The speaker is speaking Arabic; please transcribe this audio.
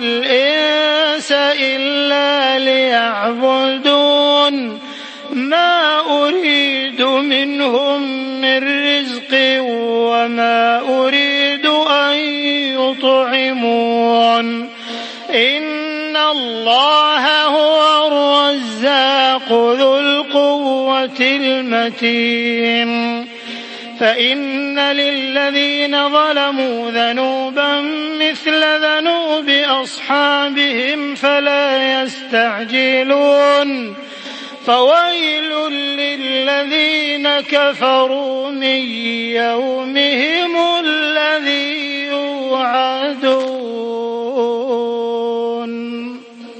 والإنس إلا ليعبدون ما أريد منهم من رزق وما أريد أن يطعمون. إن الله هو الرزاق ذو القوة المتين. فإن للذين ظلموا ذنوبا مثل ذنوب أصحابهم فلا يستعجلون. فويل للذين كفروا من يومهم الذي